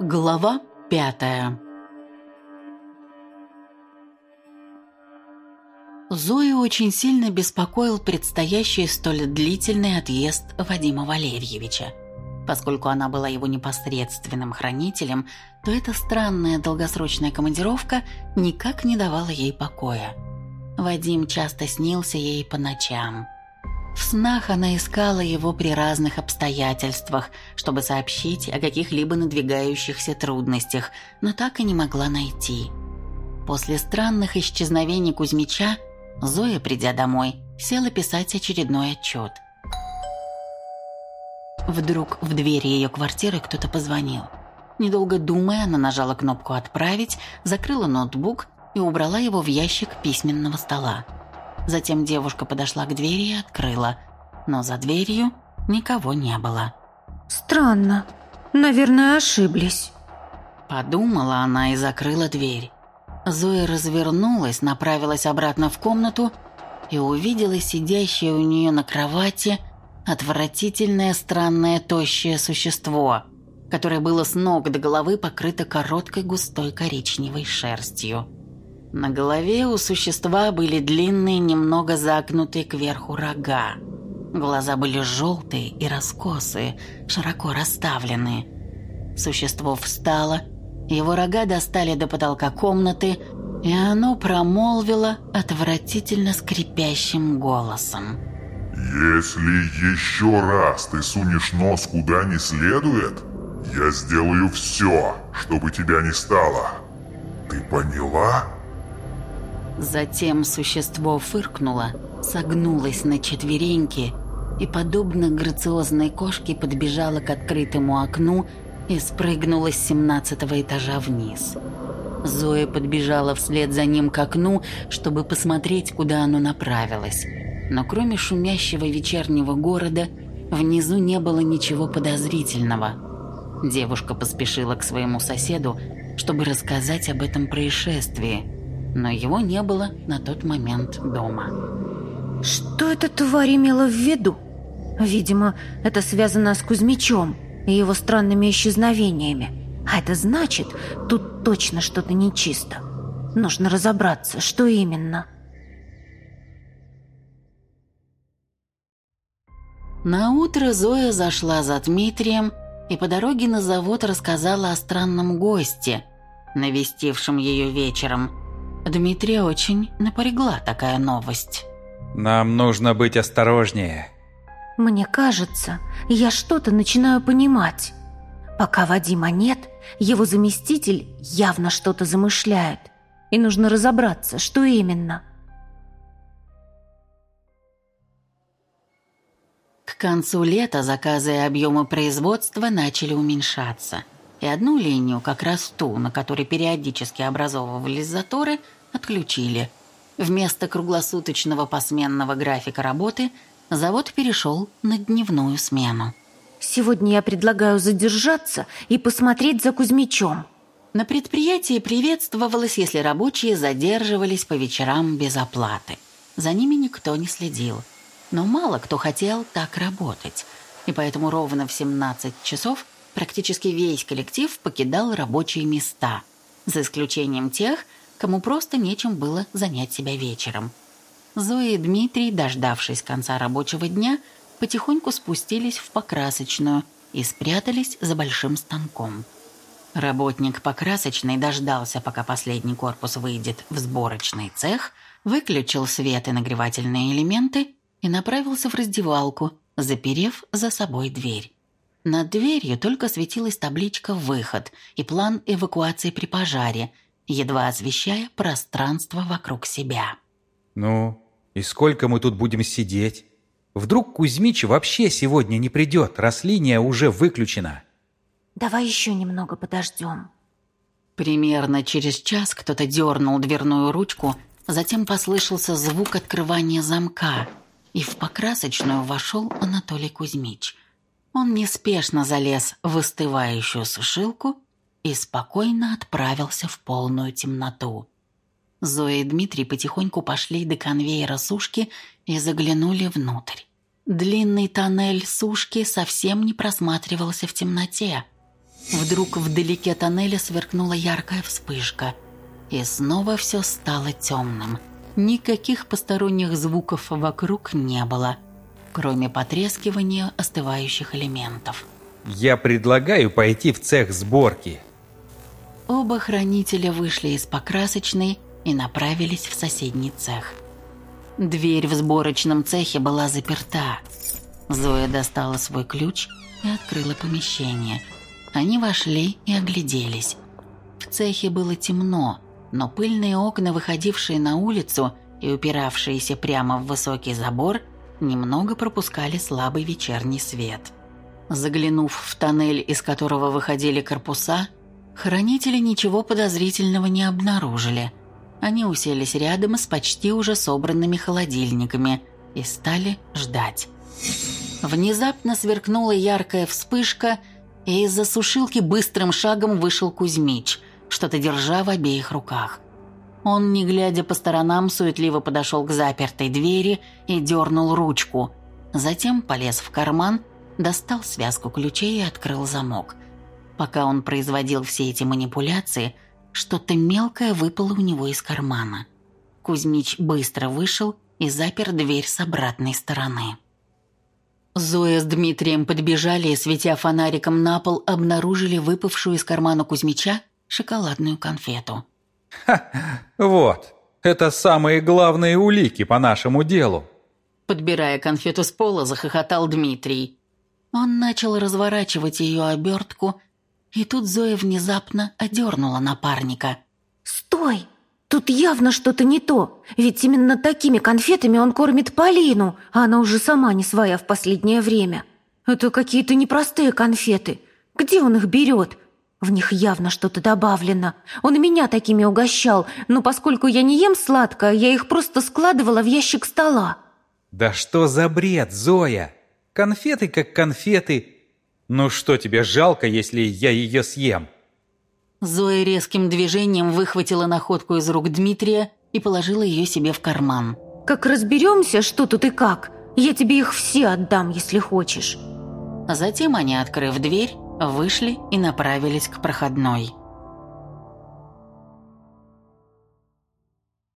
Глава пятая Зою очень сильно беспокоил предстоящий столь длительный отъезд Вадима Валерьевича. Поскольку она была его непосредственным хранителем, то эта странная долгосрочная командировка никак не давала ей покоя. Вадим часто снился ей по ночам – снах она искала его при разных обстоятельствах, чтобы сообщить о каких-либо надвигающихся трудностях, но так и не могла найти. После странных исчезновений Кузьмича Зоя, придя домой, села писать очередной отчет. Вдруг в двери ее квартиры кто-то позвонил. Недолго думая, она нажала кнопку «Отправить», закрыла ноутбук и убрала его в ящик письменного стола. Затем девушка подошла к двери и открыла, но за дверью никого не было. «Странно. Наверное, ошиблись». Подумала она и закрыла дверь. Зоя развернулась, направилась обратно в комнату и увидела сидящее у нее на кровати отвратительное странное тощее существо, которое было с ног до головы покрыто короткой густой коричневой шерстью. На голове у существа были длинные, немного загнутые кверху рога. Глаза были желтые и раскосые, широко расставленные. Существо встало, его рога достали до потолка комнаты, и оно промолвило отвратительно скрипящим голосом. «Если еще раз ты сунешь нос куда не следует, я сделаю все, чтобы тебя не стало. Ты поняла?» Затем существо фыркнуло, согнулось на четвереньки и, подобно грациозной кошке, подбежало к открытому окну и спрыгнула с семнадцатого этажа вниз. Зоя подбежала вслед за ним к окну, чтобы посмотреть, куда оно направилось. Но кроме шумящего вечернего города, внизу не было ничего подозрительного. Девушка поспешила к своему соседу, чтобы рассказать об этом происшествии – но его не было на тот момент дома. Что эта тварь имела в виду? Видимо, это связано с Кузьмичом и его странными исчезновениями. А это значит, тут точно что-то нечисто. Нужно разобраться, что именно. На утро Зоя зашла за Дмитрием и по дороге на завод рассказала о странном госте, навестившем ее вечером – Дмитрия очень напрягла такая новость. «Нам нужно быть осторожнее». «Мне кажется, я что-то начинаю понимать. Пока Вадима нет, его заместитель явно что-то замышляет. И нужно разобраться, что именно». К концу лета заказы и объемы производства начали уменьшаться – и одну линию, как раз ту, на которой периодически образовывались заторы, отключили. Вместо круглосуточного посменного графика работы завод перешел на дневную смену. «Сегодня я предлагаю задержаться и посмотреть за Кузьмичом». На предприятии приветствовалось, если рабочие задерживались по вечерам без оплаты. За ними никто не следил. Но мало кто хотел так работать. И поэтому ровно в 17 часов Практически весь коллектив покидал рабочие места, за исключением тех, кому просто нечем было занять себя вечером. Зоя и Дмитрий, дождавшись конца рабочего дня, потихоньку спустились в покрасочную и спрятались за большим станком. Работник покрасочной дождался, пока последний корпус выйдет в сборочный цех, выключил свет и нагревательные элементы и направился в раздевалку, заперев за собой дверь. Над дверью только светилась табличка «Выход» и план эвакуации при пожаре, едва освещая пространство вокруг себя. «Ну, и сколько мы тут будем сидеть? Вдруг Кузьмич вообще сегодня не придет, раз линия уже выключена?» «Давай еще немного подождем». Примерно через час кто-то дернул дверную ручку, затем послышался звук открывания замка, и в покрасочную вошел Анатолий Кузьмич – он неспешно залез в остывающую сушилку и спокойно отправился в полную темноту. Зоя и Дмитрий потихоньку пошли до конвейера сушки и заглянули внутрь. Длинный тоннель сушки совсем не просматривался в темноте. Вдруг вдалеке тоннеля сверкнула яркая вспышка, и снова все стало темным. Никаких посторонних звуков вокруг не было, кроме потрескивания остывающих элементов. Я предлагаю пойти в цех сборки. Оба хранителя вышли из покрасочной и направились в соседний цех. Дверь в сборочном цехе была заперта. Зоя достала свой ключ и открыла помещение. Они вошли и огляделись. В цехе было темно, но пыльные окна, выходившие на улицу и упиравшиеся прямо в высокий забор, немного пропускали слабый вечерний свет. Заглянув в тоннель, из которого выходили корпуса, хранители ничего подозрительного не обнаружили. Они уселись рядом с почти уже собранными холодильниками и стали ждать. Внезапно сверкнула яркая вспышка, и из-за сушилки быстрым шагом вышел Кузьмич, что-то держа в обеих руках. Он, не глядя по сторонам, суетливо подошел к запертой двери и дернул ручку. Затем полез в карман достал связку ключей и открыл замок. Пока он производил все эти манипуляции, что-то мелкое выпало у него из кармана. Кузьмич быстро вышел и запер дверь с обратной стороны. Зоя с Дмитрием подбежали и, светя фонариком на пол, обнаружили выпавшую из кармана Кузьмича шоколадную конфету. «Ха, вот, это самые главные улики по нашему делу!» Подбирая конфету с пола, захохотал Дмитрий. Он начал разворачивать ее обертку, и тут Зоя внезапно одернула напарника. «Стой! Тут явно что-то не то, ведь именно такими конфетами он кормит Полину, а она уже сама не своя в последнее время. Это какие-то непростые конфеты. Где он их берет? В них явно что-то добавлено. Он и меня такими угощал, но поскольку я не ем сладкое, я их просто складывала в ящик стола». «Да что за бред, Зоя!» Конфеты как конфеты. Ну что тебе жалко, если я ее съем?» Зоя резким движением выхватила находку из рук Дмитрия и положила ее себе в карман. «Как разберемся, что тут и как, я тебе их все отдам, если хочешь». Затем они, открыв дверь, вышли и направились к проходной.